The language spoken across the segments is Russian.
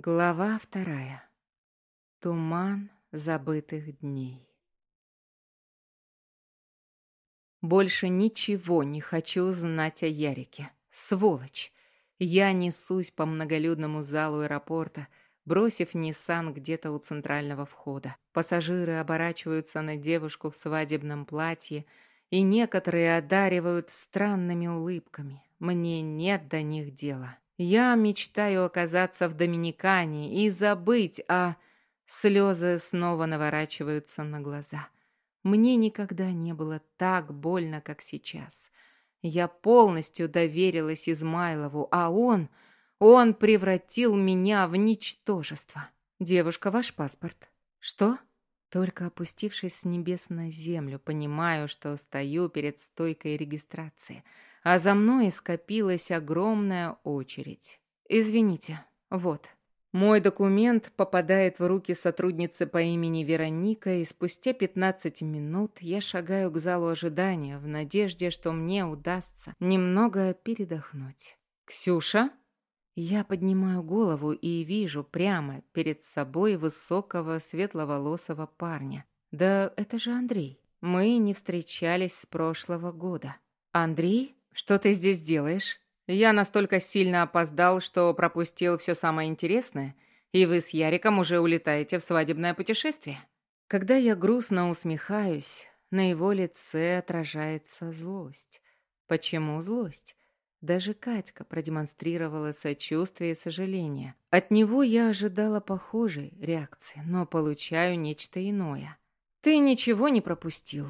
Глава вторая. Туман забытых дней. Больше ничего не хочу знать о Ярике. Сволочь! Я несусь по многолюдному залу аэропорта, бросив Ниссан где-то у центрального входа. Пассажиры оборачиваются на девушку в свадебном платье, и некоторые одаривают странными улыбками. Мне нет до них дела. Я мечтаю оказаться в Доминикане и забыть, а слезы снова наворачиваются на глаза. Мне никогда не было так больно, как сейчас. Я полностью доверилась Измайлову, а он... Он превратил меня в ничтожество. Девушка, ваш паспорт. Что? Только опустившись с небес на землю, понимаю, что стою перед стойкой регистрации — а за мной скопилась огромная очередь. «Извините, вот». Мой документ попадает в руки сотрудницы по имени Вероника, и спустя 15 минут я шагаю к залу ожидания в надежде, что мне удастся немного передохнуть. «Ксюша?» Я поднимаю голову и вижу прямо перед собой высокого светловолосого парня. Да это же Андрей. Мы не встречались с прошлого года. Андрей? «Что ты здесь делаешь? Я настолько сильно опоздал, что пропустил все самое интересное, и вы с Яриком уже улетаете в свадебное путешествие». Когда я грустно усмехаюсь, на его лице отражается злость. Почему злость? Даже Катька продемонстрировала сочувствие и сожаление. От него я ожидала похожей реакции, но получаю нечто иное. «Ты ничего не пропустил.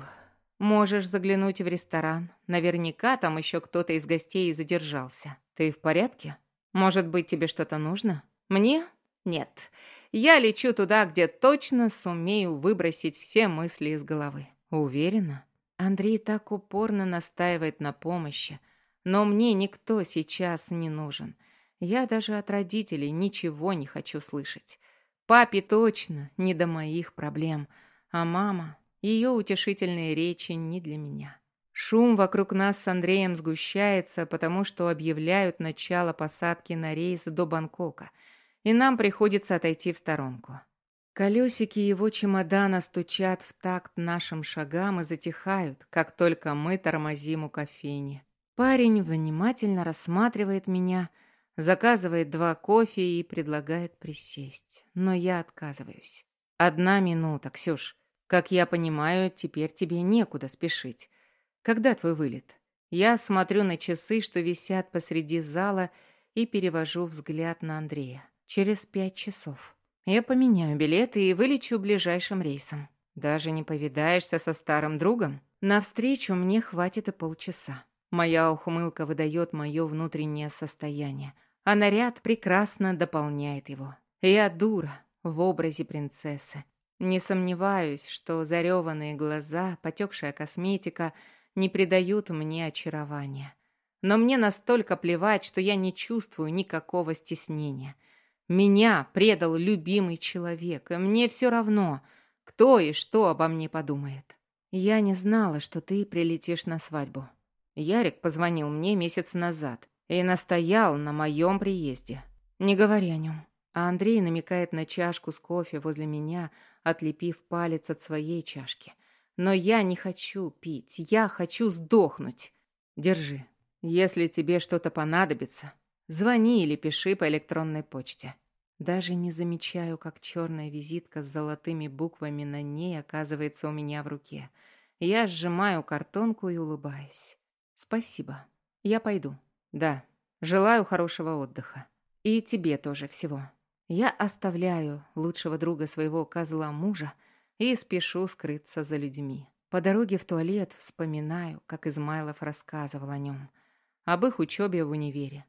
Можешь заглянуть в ресторан. Наверняка там еще кто-то из гостей задержался. Ты в порядке? Может быть, тебе что-то нужно? Мне? Нет. Я лечу туда, где точно сумею выбросить все мысли из головы. Уверена? Андрей так упорно настаивает на помощи. Но мне никто сейчас не нужен. Я даже от родителей ничего не хочу слышать. Папе точно не до моих проблем. А мама... Ее утешительные речи не для меня. Шум вокруг нас с Андреем сгущается, потому что объявляют начало посадки на рейс до Бангкока, и нам приходится отойти в сторонку. Колесики его чемодана стучат в такт нашим шагам и затихают, как только мы тормозим у кофейни. Парень внимательно рассматривает меня, заказывает два кофе и предлагает присесть. Но я отказываюсь. «Одна минута, Ксюш. Как я понимаю, теперь тебе некуда спешить. Когда твой вылет? Я смотрю на часы, что висят посреди зала, и перевожу взгляд на Андрея. Через пять часов. Я поменяю билеты и вылечу ближайшим рейсом. Даже не повидаешься со старым другом? На встречу мне хватит и полчаса. Моя ухмылка выдает мое внутреннее состояние, а наряд прекрасно дополняет его. Я дура в образе принцессы, не сомневаюсь, что зареванные глаза, потекшая косметика не придают мне очарования. Но мне настолько плевать, что я не чувствую никакого стеснения. Меня предал любимый человек, и мне все равно, кто и что обо мне подумает. Я не знала, что ты прилетишь на свадьбу. Ярик позвонил мне месяц назад и настоял на моем приезде. Не говори о нем. А Андрей намекает на чашку с кофе возле меня, отлепив палец от своей чашки. Но я не хочу пить, я хочу сдохнуть. Держи. Если тебе что-то понадобится, звони или пиши по электронной почте. Даже не замечаю, как черная визитка с золотыми буквами на ней оказывается у меня в руке. Я сжимаю картонку и улыбаюсь. Спасибо. Я пойду. Да. Желаю хорошего отдыха. И тебе тоже всего. Я оставляю лучшего друга своего козла мужа и спешу скрыться за людьми. По дороге в туалет вспоминаю, как Измайлов рассказывал о нем, об их учебе в универе.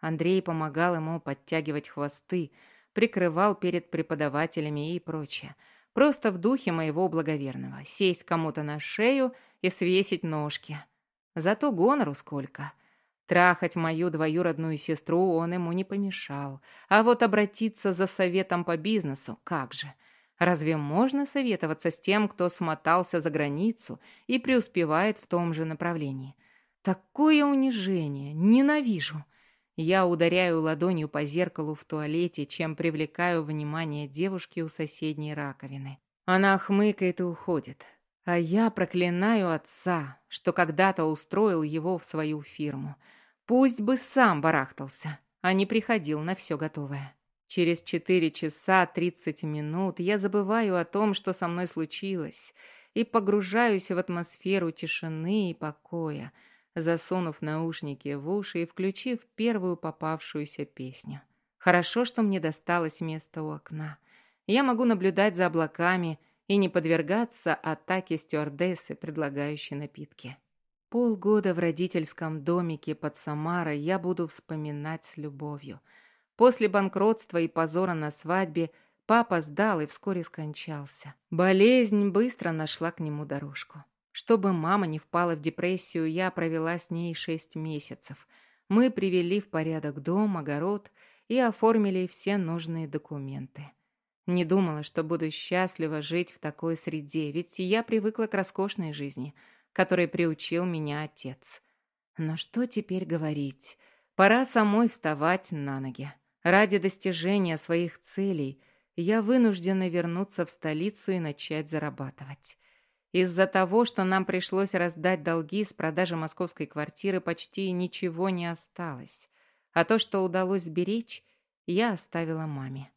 Андрей помогал ему подтягивать хвосты, прикрывал перед преподавателями и прочее. Просто в духе моего благоверного. Сесть кому-то на шею и свесить ножки. Зато гонору сколько. Трахать мою двоюродную сестру он ему не помешал. А вот обратиться за советом по бизнесу, как же? Разве можно советоваться с тем, кто смотался за границу и преуспевает в том же направлении? Такое унижение! Ненавижу! Я ударяю ладонью по зеркалу в туалете, чем привлекаю внимание девушки у соседней раковины. Она хмыкает и уходит. А я проклинаю отца, что когда-то устроил его в свою фирму. Пусть бы сам барахтался, а не приходил на все готовое. Через четыре часа тридцать минут я забываю о том, что со мной случилось, и погружаюсь в атмосферу тишины и покоя, засунув наушники в уши и включив первую попавшуюся песню. Хорошо, что мне досталось место у окна. Я могу наблюдать за облаками и не подвергаться атаке стюардессы, предлагающей напитки. Полгода в родительском домике под Самарой я буду вспоминать с любовью. После банкротства и позора на свадьбе папа сдал и вскоре скончался. Болезнь быстро нашла к нему дорожку. Чтобы мама не впала в депрессию, я провела с ней шесть месяцев. Мы привели в порядок дом, огород и оформили все нужные документы. Не думала, что буду счастлива жить в такой среде, ведь я привыкла к роскошной жизни, которой приучил меня отец. Но что теперь говорить? Пора самой вставать на ноги. Ради достижения своих целей я вынуждена вернуться в столицу и начать зарабатывать. Из-за того, что нам пришлось раздать долги с продажи московской квартиры, почти ничего не осталось. А то, что удалось сберечь, я оставила маме.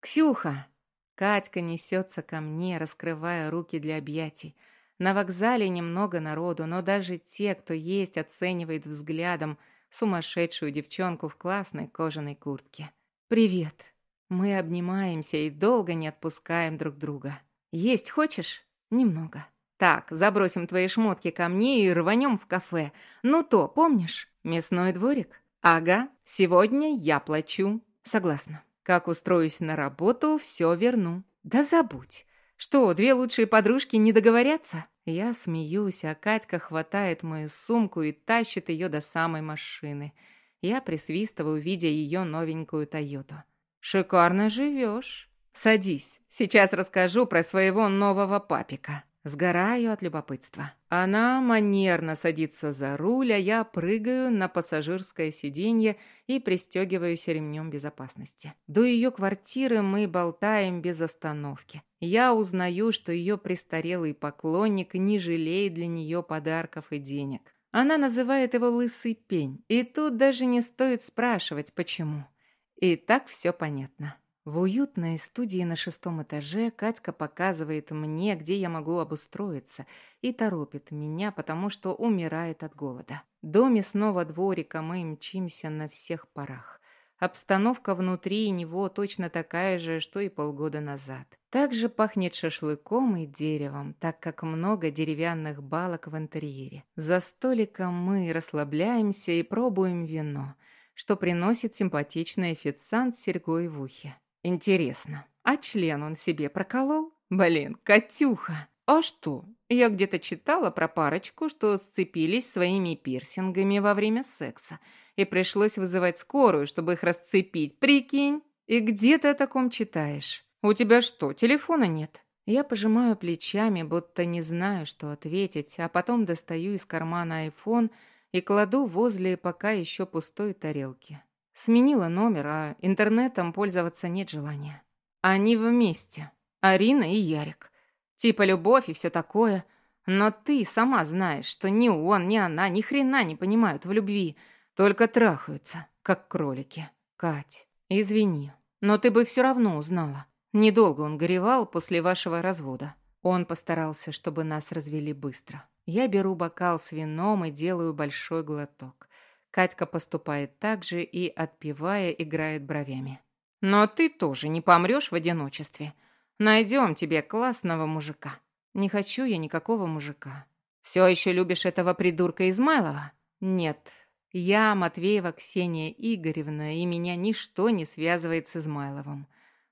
«Ксюха!» Катька несется ко мне, раскрывая руки для объятий. На вокзале немного народу, но даже те, кто есть, оценивает взглядом сумасшедшую девчонку в классной кожаной куртке. «Привет!» Мы обнимаемся и долго не отпускаем друг друга. «Есть хочешь?» «Немного». «Так, забросим твои шмотки ко мне и рванем в кафе. Ну то, помнишь? Мясной дворик?» «Ага, сегодня я плачу». «Согласна». Как устроюсь на работу, все верну. Да забудь. Что, две лучшие подружки не договорятся? Я смеюсь, а Катька хватает мою сумку и тащит ее до самой машины. Я присвистываю, видя ее новенькую Тойоту. «Шикарно живешь. Садись, сейчас расскажу про своего нового папика». Сгораю от любопытства. Она манерно садится за руль, а я прыгаю на пассажирское сиденье и пристегиваюсь ремнем безопасности. До ее квартиры мы болтаем без остановки. Я узнаю, что ее престарелый поклонник не жалеет для нее подарков и денег. Она называет его «лысый пень», и тут даже не стоит спрашивать, почему. И так все понятно. В уютной студии на шестом этаже Катька показывает мне, где я могу обустроиться, и торопит меня, потому что умирает от голода. До мясного дворика мы мчимся на всех парах. Обстановка внутри него точно такая же, что и полгода назад. Также пахнет шашлыком и деревом, так как много деревянных балок в интерьере. За столиком мы расслабляемся и пробуем вино, что приносит симпатичный официант с серьгой в ухе. Интересно, а член он себе проколол? Блин, Катюха! А что? Я где-то читала про парочку, что сцепились своими пирсингами во время секса, и пришлось вызывать скорую, чтобы их расцепить. Прикинь? И где ты о таком читаешь? У тебя что, телефона нет? Я пожимаю плечами, будто не знаю, что ответить, а потом достаю из кармана айфон и кладу возле пока еще пустой тарелки. Сменила номер, а интернетом пользоваться нет желания. Они вместе. Арина и Ярик. Типа любовь и все такое. Но ты сама знаешь, что ни он, ни она ни хрена не понимают в любви. Только трахаются, как кролики. Кать, извини, но ты бы все равно узнала. Недолго он горевал после вашего развода. Он постарался, чтобы нас развели быстро. Я беру бокал с вином и делаю большой глоток. Катька поступает так же и, отпивая, играет бровями. «Но ты тоже не помрешь в одиночестве. Найдем тебе классного мужика». «Не хочу я никакого мужика». «Все еще любишь этого придурка Измайлова?» «Нет. Я Матвеева Ксения Игоревна, и меня ничто не связывает с Измайловым.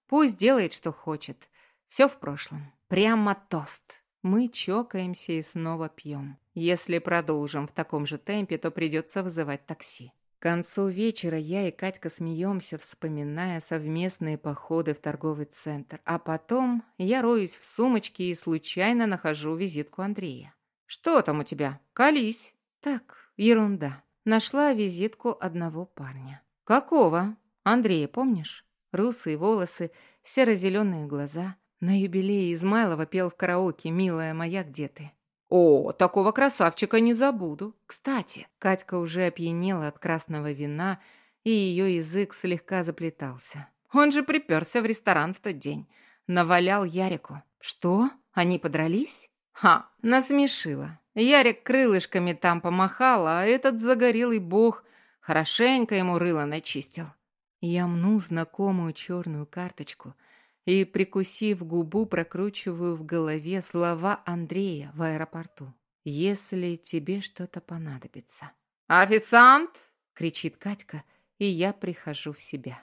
Пусть делает, что хочет. Все в прошлом. Прямо тост». Мы чокаемся и снова пьем. Если продолжим в таком же темпе, то придется вызывать такси. К концу вечера я и Катька смеемся, вспоминая совместные походы в торговый центр. А потом я роюсь в сумочке и случайно нахожу визитку Андрея. «Что там у тебя? Колись!» «Так, ерунда. нашла визитку одного парня. «Какого? Андрея, помнишь? Русые волосы, серо-зеленые глаза. На юбилее Измайлова пел в караоке «Милая моя, где ты?». «О, такого красавчика не забуду. Кстати, Катька уже опьянела от красного вина, и ее язык слегка заплетался. Он же приперся в ресторан в тот день. Навалял Ярику. Что? Они подрались? Ха, насмешила. Ярик крылышками там помахал, а этот загорелый бог хорошенько ему рыло начистил. Я мну знакомую черную карточку и, прикусив губу, прокручиваю в голове слова Андрея в аэропорту. «Если тебе что-то понадобится». «Официант!» — кричит Катька, и я прихожу в себя.